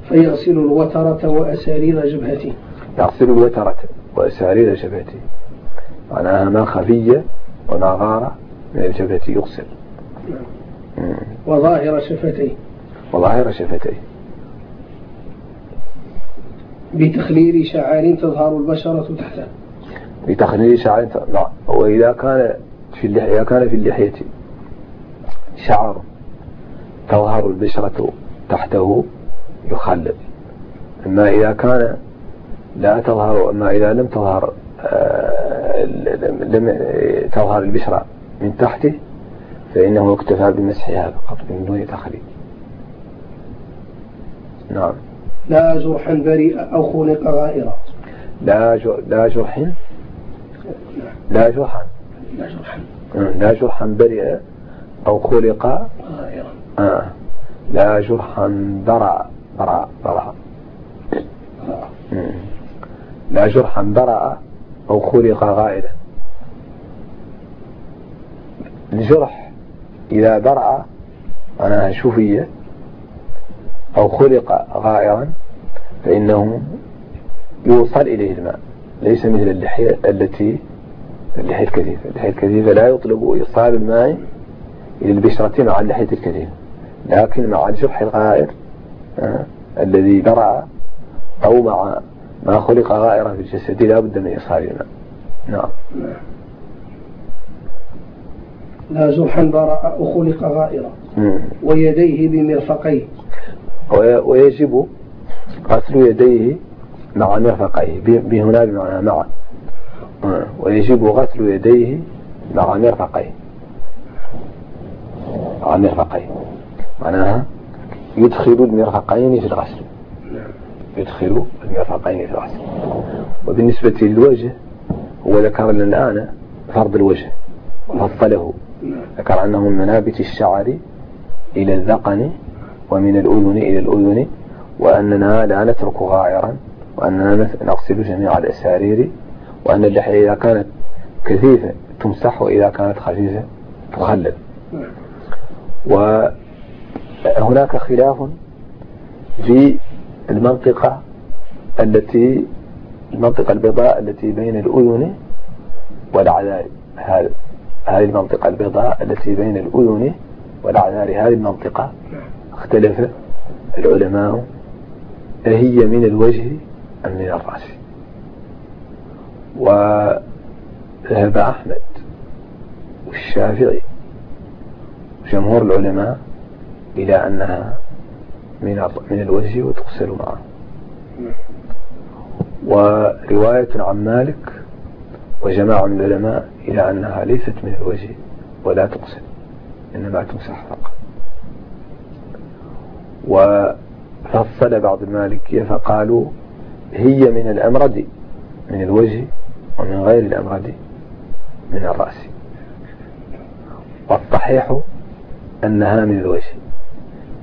فيغسل الوترة وأسارير جبهته يغسل الوترة وأسارير جبهته معناها ما خفية وما غارة من الجبهة يغسل. نعم. وظاهر شفتيه وظاهر شفتيه بتخليل شعار تظهر البشرة تحته. بتخليل شعار لا. وإذا كان في اللحية إذا كان في اللحية شعر تظهر البشرة تحته يخلل أما إذا كان لا تظهر أما إذا لم تظهر آه، لم تظهر البشرة من تحته فإنه يكتفى بمسحها فقط من دون تخليل نعم. لا جرحا بريء أو خلق غائرا لا لا جرح لا جرحا. لا جرحا. لا جرحا بريء أو خلق. غائرا آه. لا جرحا برع برع برع لا جرحا برع أو خلق غائرا الجرح إذا برع معناها شفية أو خلق غائرا فإنه يوصل إليه الماء. ليس مثل اللحية التي اللحية الكثيفة. اللحية الكثيفة لا يطلب إيصال الماء إلى البشرة مع اللحية الكثيفة. لكن مع الجرح الغائر آه الذي برع أو مع ما خلق غائرا في الجسد لا بد من إيصال الماء. نعم. لا جرحا برأ أو خلق غائرا. ويديه بمرفقيه. ويجب غسل يديه مع مرفقيه. بهنا بمعنى مع ويجب غسل يديه مع مرفقيه مع مرفقيه معناها يدخل المرفقين في الغسل. يدخل المرفقين في الغسل. وبالنسبة للوجه هو ذكر لنا الآن فرض الوجه. وفصله ذكر أنه من منابت الشعر إلى الذقن ومن الأذن إلى الأذن وأننا لا نترك غائرا وأننا نغسل جميع الأسارير وأن اللحية إذا كانت كثيفة تمسح وإذا كانت خفيفة تخلل. وهناك خلاف في المنطقة التي المنطقة البيضاء التي بين الأذن والعذاري هذه المنطقة البيضاء التي بين الأذن والعذاري هذه المنطقة اختلف العلماء. هي من الوجه أم من الرأس؟ وذهب أحمد والشافعي وجمهور العلماء إلى أنها من من الوجه وتغسل معه. ورواية عن مالك وجماعة من العلماء إلى أنها ليست من الوجه ولا تغسل إنما تمسح فقط. وفصل بعض المالكية فقالوا هي من الأمرد من الوجه ومن غير الأمرد من الرأس. والصحيح أنها من الوجه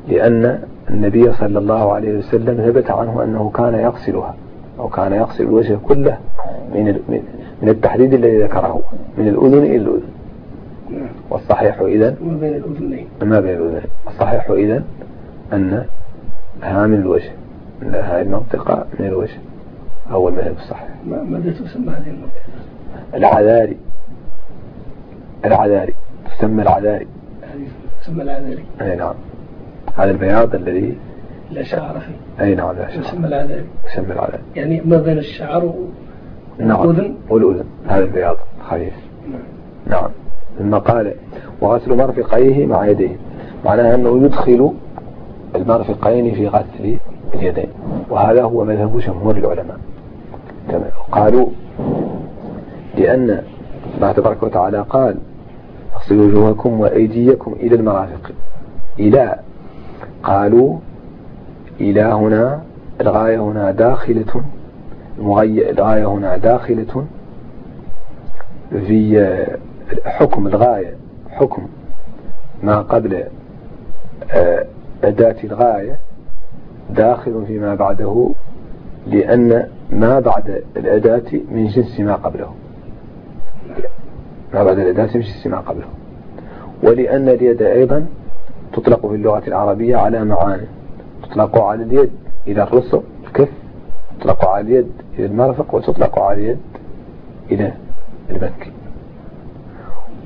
لأن النبي صلى الله عليه وسلم ثبت عنه أنه كان يغسلها أو كان يغسل الوجه كله من من التحديد الذي ذكره من الأذن إلى الأذن. والصحيح إذا ما بين الأذنين. ما بين الأذنين. الصحيح إذا أن ها من الوجه هذه المنطقة من الوجه. هو المذهب الصحيح ماذا تسمى هذه المنطقة؟ العذاري. العذاري. تسمى العذاري. تسمى العذاري. أي نعم. هذا البياض الذي لا شعر فيه. أي نعم لا شعر. يسمى العذاري. يسمى العذاري. يعني ما بين الشعر نعم. والأذن؟ والأذن. هذا البياض. خفيف نعم نعم. ثم قال وغسل مرفقيه مع يديه. معناها أنه يدخل المرفقين في غسل اليدين. وهذا هو مذهب جمهور العلماء. قالوا لأن الله تبارك وتعالى قال اغسلوا وجوهكم وأيديكم إلى المرافق. إلى قالوا إلى هنا الغاية هنا داخلة الغاية هنا داخلة في حكم الغاية حكم ما قبل آه، أداة الغاية داخل فيما بعده لأن ما بعد الأداة من جنس ما قبله. ما بعد الأداة من جنس ما قبله. ولأن اليد أيضا تطلق في اللغة العربية على معاني. تطلق على اليد إلى الرسل الكف. تطلق على اليد إلى المرفق وتطلق على اليد إلى المنكب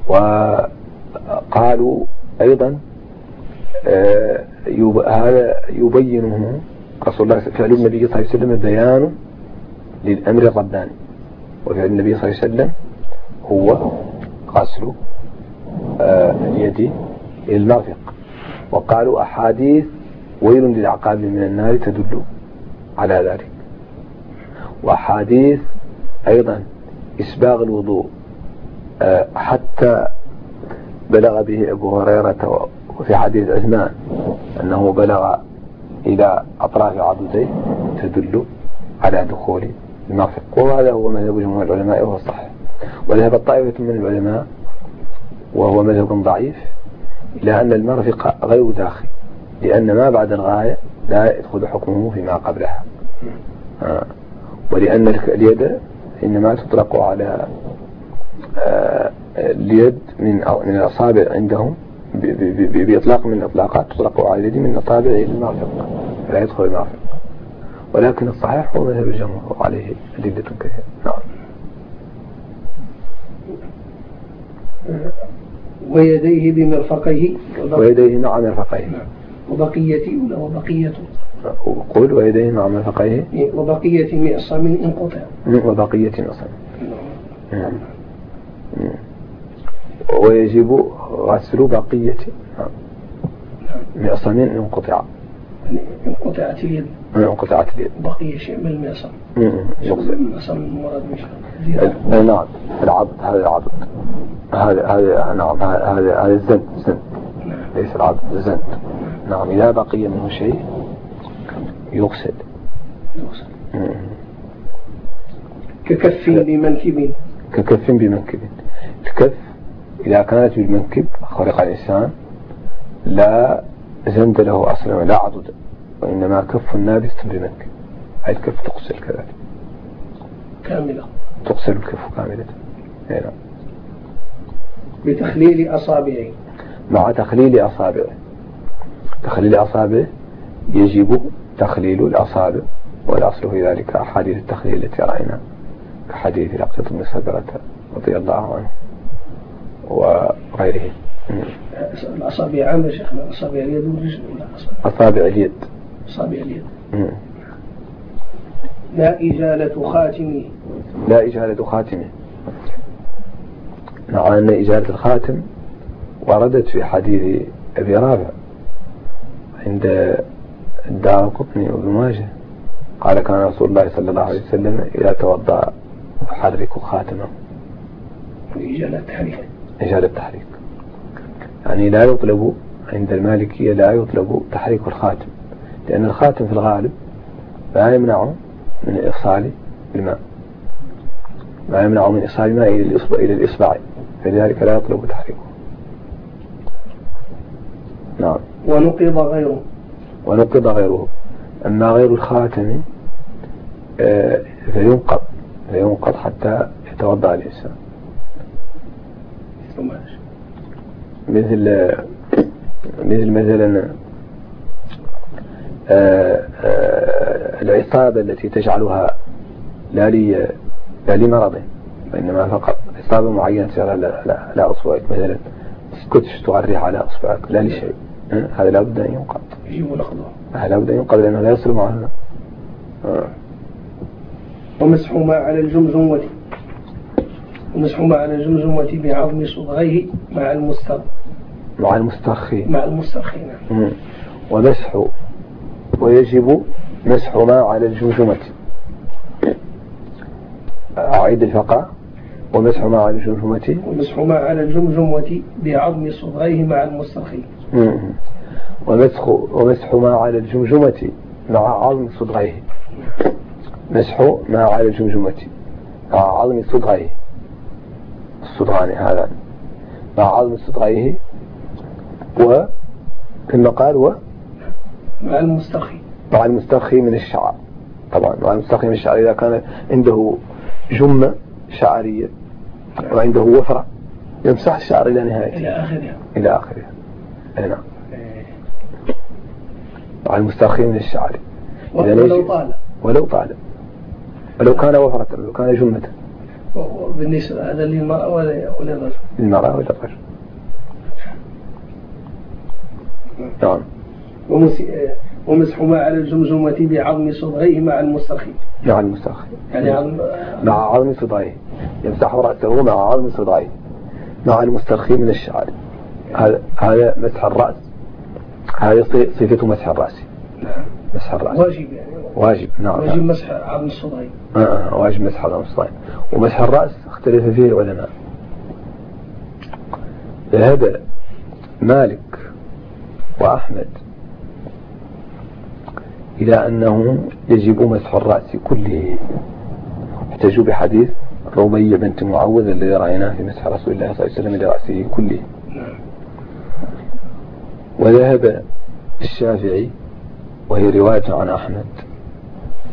وقالوا أيضا آه، هذا يبينه رسول الله فعل النبي صلى الله عليه وسلم بيان للأمر الرباني وفعل النبي صلى الله عليه وسلم هو غسل آه، اليد إلى المرفق. وقالوا أحاديث ويل للعقاب من النار تدل على ذلك. وأحاديث أيضا إسباغ الوضوء آه، حتى بلغ به أبو هريرة وفي حديث عثمان أنه بلغ إلى أطراف عضديه تدل على دخول المرفق وهذا هو مذهب جمهور العلماء وهو الصحيح وذهب الطائفة من العلماء وهو مذهب ضعيف إلى أن المرفق غير داخل لأن ما بعد الغاية لا يدخل حكمه فيما قبلها. آه. ولأن اليد إنما تطلق على آه، اليد من من الأصابع عندهم بإطلاق من الإطلاقات تطلق على اليد من الأصابع إلى المرفق فلا يدخل المرفق. ولكن الصحيح هو مذهب الجمهور عليه أدلة كثيرة. نعم. ويديه بمرفقيه؟ ويديه مع مرفقيه. وبقية ولا وبقية؟ قول ويديه مع مرفقيه. وبقية معصم انقطع وبقية معصم نعم. ويجب غسل بقية. معصم انقطع انقطعت اليد انقطعت اليد بقي شيء من المعصم. يغسل المعصم؟ المراد مش نعم العضد هذا العضد. هذا هذا نعم هذا هذا الزند الزند نعم. ليس العضد الزند. نعم إذا بقي منه شيء يغسل يغسل ككف بمنكب ككف بمنكب. الكف إذا كانت بالمنكب خرق الإنسان لا زند له أصلا ولا عضد وإنما كف نابت بمنكب هاي الكف تغسل كذلك. كاملة. تغسل الكف كاملة. نعم. بتخليل أصابعه. مع تخليل أصابعه. تخليل أصابعه يجب تخليل الأصابع والأصل في ذلك أحاديث التخليل التي رأينا كحديث لقيط بن سبرة رضي الله عنه وغيره. الأصابع عامة شيخنا أصابع اليد والرجل ولا أصابع. اليد. أصابع اليد. لا إجالة خاتمه لا إجالة خاتمه مع أن إجالة الخاتم وردت في حديث أبي رافع عند الدار القطني وابن ماجه. قال كان رسول الله صلى الله عليه وسلم إذا توضأ يحرك خاتمه. إجالة التحريك إجالة التحريك يعني لا يطلب عند المالكية لا يطلب تحريك الخاتم لأن الخاتم في الغالب لا يمنع من إيصال الماء ما يمنع من إيصال الماء إلى الإصبع إلى الإصبع فلذلك لا يطلب تحريكه. نعم. ونقض غيره. ونقض غيره. أما غير الخاتم آه، فينقض فينقض حتى يتوضأ الإنسان. مثل مثل مثلا آه، آه، العصابة التي تجعلها لا لي لا لمرض وإنما فقط عصابة معينة تجعلها على أصبعك. مثلا سكوتش تغريها على أصبعك لا لشيء. هذا لابد أن ينقض. يجب نقضه هذا لابد أن ينقض لأنه لا يصل معه آه. ومسح ما على الجمجمة ومسح ما على الجمجمة بعظم صدغيه مع المستر مع المسترخي مع المسترخي نعم ومسح ويجب مسح ما على الجمجمة. أعيد الفقرة ومسح ما على الجمجمة. ومسح ما على الجمجمة بعظم صدغيه مع المسترخي ومسح ومسح ما على الجمجمة مع عظم صدغيه مسح ما على الجمجمة مع عظم صدغيه الصدغان هذا مع عظم صدغيه و كما قال و مع المسترخي مع المسترخي من الشعر. طبعا مع المسترخي من الشعر. إذا كان عنده جمة شعرية وعنده وفرة يمسح الشعر إلى نهايته. إلى آخرها إلى آخرها نعم. مع المسترخي من الشعر. ولو طال. ولو طال. ولو كان وفرة ولو كان جمة. بالنسبة هذا للمرأة ولا- وللرجل للمرأة ولا الرجل. نعم. ومس- ومسح ما على الجمجمة بعظم صدغيه مع المسترخي. مع المسترخي. يعني عظم مع عظم صدعيه يمسح رأسه مع عظم صدعيه مع المسترخي من الشعر. هذا هذا مسح الرأس. هذه صفة مسح الرأس. نعم. مسح الرأس. واجب يعني. واجب. نعم. واجب. مسح عظم الصدغين آه، آه، واجب مسح عظم الصدعين ومسح الرأس اختلف فيه العلماء. ذهب مالك وأحمد إلى أنه يجب مسح الرأس كله. احتجوا بحديث ربيع بنت معوذ الذي رأيناه في مسح رسول الله صلى الله عليه وسلم لرأسه كله. نعم. وذهب الشافعي وهي رواية عن أحمد.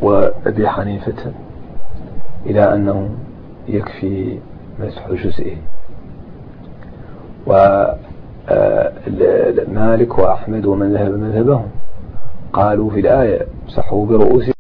وأبي حنيفة إلى أنه يكفي مسح جزئه. ومالك وأحمد ومن ذهب مذهبهم قالوا في الآية مسحوا برؤوسهم